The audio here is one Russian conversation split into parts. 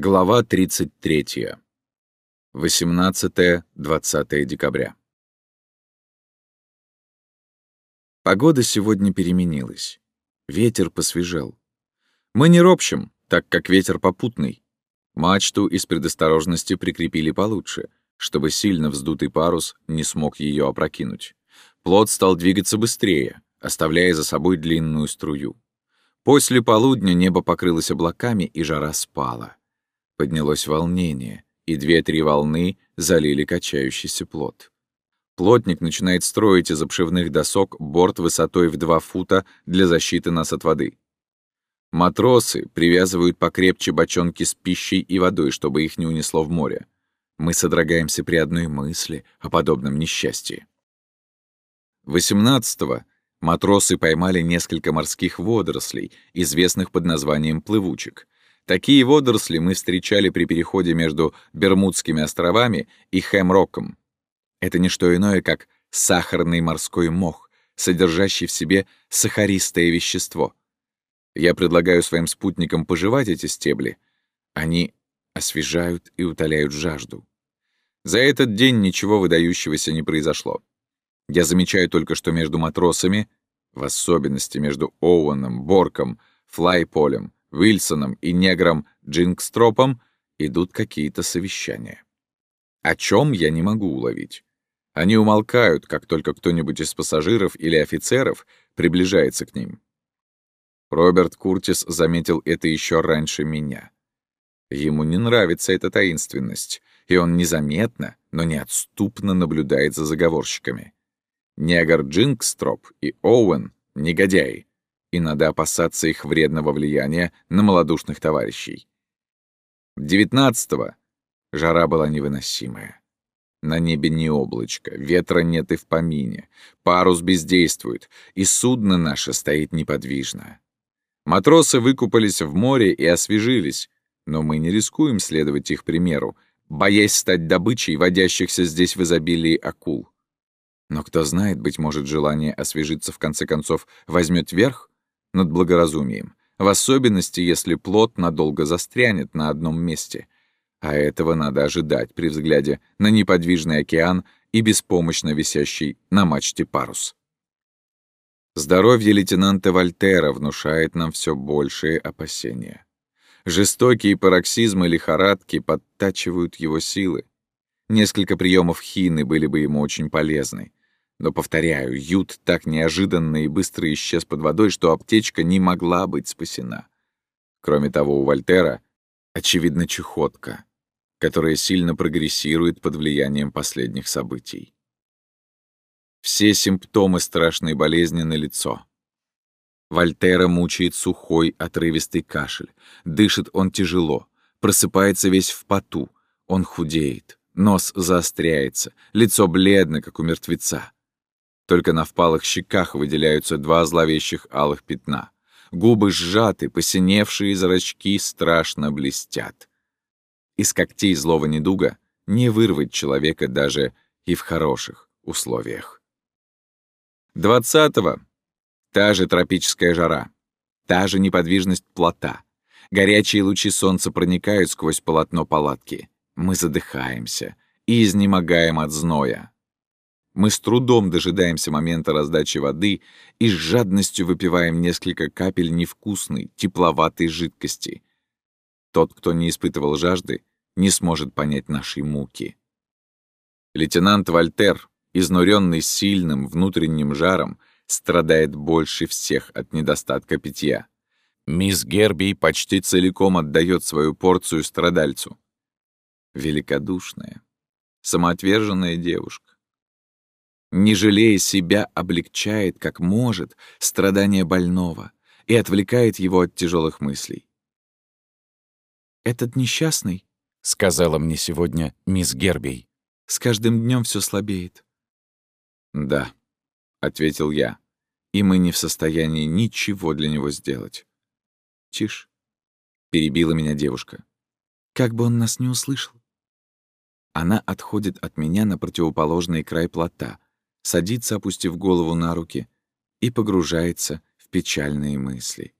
Глава 33. 18-20 декабря. Погода сегодня переменилась. Ветер посвежел. Мы не ропщем, так как ветер попутный. Мачту из предосторожности прикрепили получше, чтобы сильно вздутый парус не смог ее опрокинуть. Плот стал двигаться быстрее, оставляя за собой длинную струю. После полудня небо покрылось облаками, и жара спала. Поднялось волнение, и две-три волны залили качающийся плот. Плотник начинает строить из обшивных досок борт высотой в два фута для защиты нас от воды. Матросы привязывают покрепче бочонки с пищей и водой, чтобы их не унесло в море. Мы содрогаемся при одной мысли о подобном несчастье. 18-го матросы поймали несколько морских водорослей, известных под названием плывучек, Такие водоросли мы встречали при переходе между Бермудскими островами и Хэмроком. Это не что иное, как сахарный морской мох, содержащий в себе сахаристое вещество. Я предлагаю своим спутникам пожевать эти стебли. Они освежают и утоляют жажду. За этот день ничего выдающегося не произошло. Я замечаю только, что между матросами, в особенности между Оуэном, Борком, Флайполем, Уилсоном и негром Джинкстропом идут какие-то совещания. О чем я не могу уловить. Они умолкают, как только кто-нибудь из пассажиров или офицеров приближается к ним. Роберт Куртис заметил это еще раньше меня. Ему не нравится эта таинственность, и он незаметно, но неотступно наблюдает за заговорщиками. Негр Джинкстроп и Оуэн — негодяи, и надо опасаться их вредного влияния на малодушных товарищей. Девятнадцатого жара была невыносимая. На небе не облачко, ветра нет и в помине, парус бездействует, и судно наше стоит неподвижно. Матросы выкупались в море и освежились, но мы не рискуем следовать их примеру, боясь стать добычей водящихся здесь в изобилии акул. Но кто знает, быть может, желание освежиться в конце концов возьмет верх? Над благоразумием, в особенности, если плод надолго застрянет на одном месте. А этого надо ожидать при взгляде на неподвижный океан и беспомощно висящий на мачте парус. Здоровье лейтенанта Вольтера внушает нам все большие опасения. Жестокие пароксизмы лихорадки подтачивают его силы. Несколько приемов хины были бы ему очень полезны. Но, повторяю, Ют так неожиданно и быстро исчез под водой, что аптечка не могла быть спасена. Кроме того, у Вольтера, очевидно, чехотка, которая сильно прогрессирует под влиянием последних событий. Все симптомы страшной болезни на лицо. Вольтера мучает сухой, отрывистый кашель. Дышит он тяжело, просыпается весь в поту. Он худеет, нос заостряется, лицо бледно, как у мертвеца. Только на впалых щеках выделяются два зловещих алых пятна. Губы сжаты, посиневшие зрачки страшно блестят. Из когтей злого недуга не вырвать человека даже и в хороших условиях. Двадцатого — та же тропическая жара, та же неподвижность плота. Горячие лучи солнца проникают сквозь полотно палатки. Мы задыхаемся и изнемогаем от зноя. Мы с трудом дожидаемся момента раздачи воды и с жадностью выпиваем несколько капель невкусной, тепловатой жидкости. Тот, кто не испытывал жажды, не сможет понять нашей муки. Лейтенант Вольтер, изнуренный сильным внутренним жаром, страдает больше всех от недостатка питья. Мисс Герби почти целиком отдает свою порцию страдальцу. Великодушная, самоотверженная девушка не жалея себя, облегчает, как может, страдания больного и отвлекает его от тяжелых мыслей. «Этот несчастный», — сказала мне сегодня мисс Гербей, — «с каждым днем все слабеет». «Да», — ответил я, — «и мы не в состоянии ничего для него сделать». «Тише», — перебила меня девушка. «Как бы он нас не услышал». Она отходит от меня на противоположный край плота — садится, опустив голову на руки, и погружается в печальные мысли.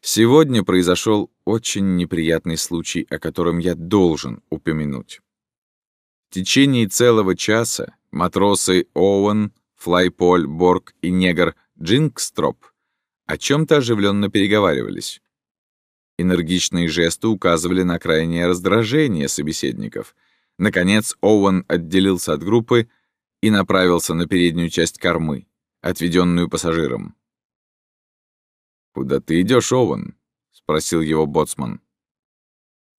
Сегодня произошел очень неприятный случай, о котором я должен упомянуть. В течение целого часа матросы Оуэн, Флайполь, Борг и негр Джинкстроп о чем-то оживленно переговаривались. Энергичные жесты указывали на крайнее раздражение собеседников. Наконец Оуэн отделился от группы и направился на переднюю часть кормы, отведенную пассажирам. «Куда ты идешь, Оуэн?» — спросил его боцман.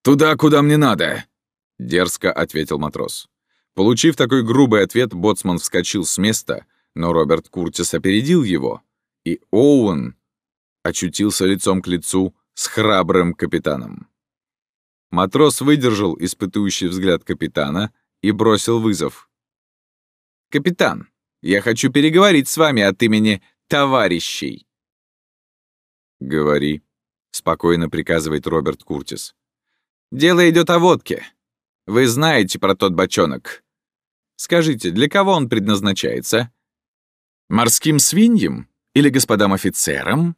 «Туда, куда мне надо!» — дерзко ответил матрос. Получив такой грубый ответ, боцман вскочил с места, но Роберт Куртис опередил его, и Оуэн очутился лицом к лицу с храбрым капитаном. Матрос выдержал испытующий взгляд капитана и бросил вызов. «Капитан, я хочу переговорить с вами от имени товарищей». «Говори», — спокойно приказывает Роберт Куртис. «Дело идет о водке. Вы знаете про тот бочонок. Скажите, для кого он предназначается? Морским свиньям или господам офицерам?»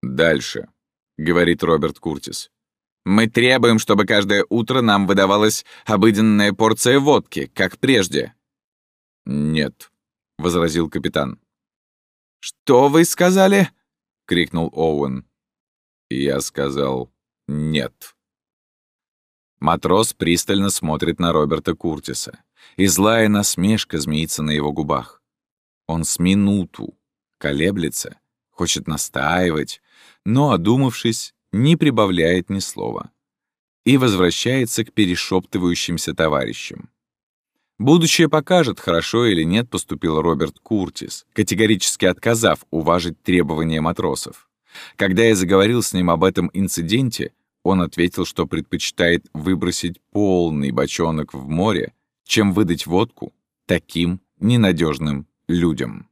«Дальше», — говорит Роберт Куртис. «Мы требуем, чтобы каждое утро нам выдавалась обыденная порция водки, как прежде». «Нет», — возразил капитан. «Что вы сказали?» — крикнул Оуэн. Я сказал «нет». Матрос пристально смотрит на Роберта Куртиса, и злая насмешка змеится на его губах. Он с минуту колеблется, хочет настаивать, но, одумавшись, не прибавляет ни слова и возвращается к перешептывающимся товарищам. Будущее покажет, хорошо или нет поступил Роберт Куртис, категорически отказав уважить требования матросов. Когда я заговорил с ним об этом инциденте, он ответил, что предпочитает выбросить полный бочонок в море, чем выдать водку таким ненадежным людям.